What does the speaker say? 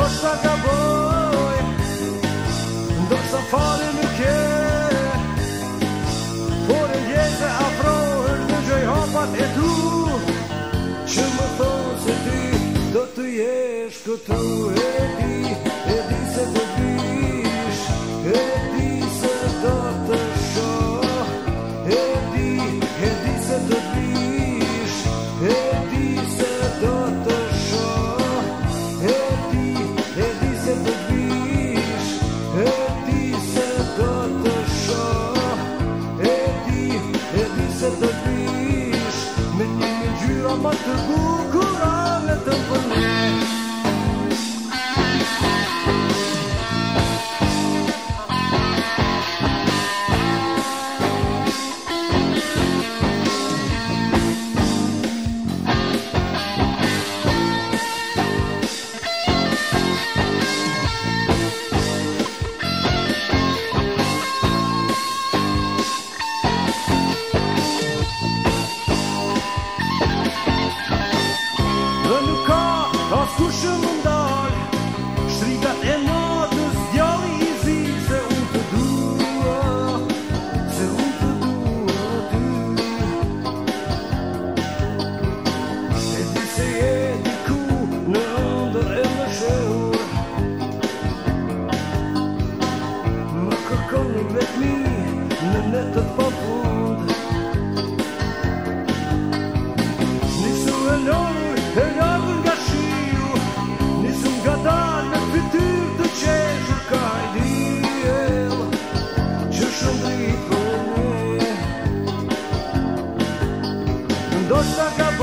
Do sa ka boj Do sa fali më kje Por e jetë e afrohet Në e tu Që më thonë se ti Do të këtu e ti ngjyra më të bukura në të përmendur You call, au shushum ndal, shtrikat e natës djali i zi se unë të dua, se unë të dua call, e natës se u tutu. Je vous pour e natës zëllri i zi se u tutu. Je vous Poxa, acabou.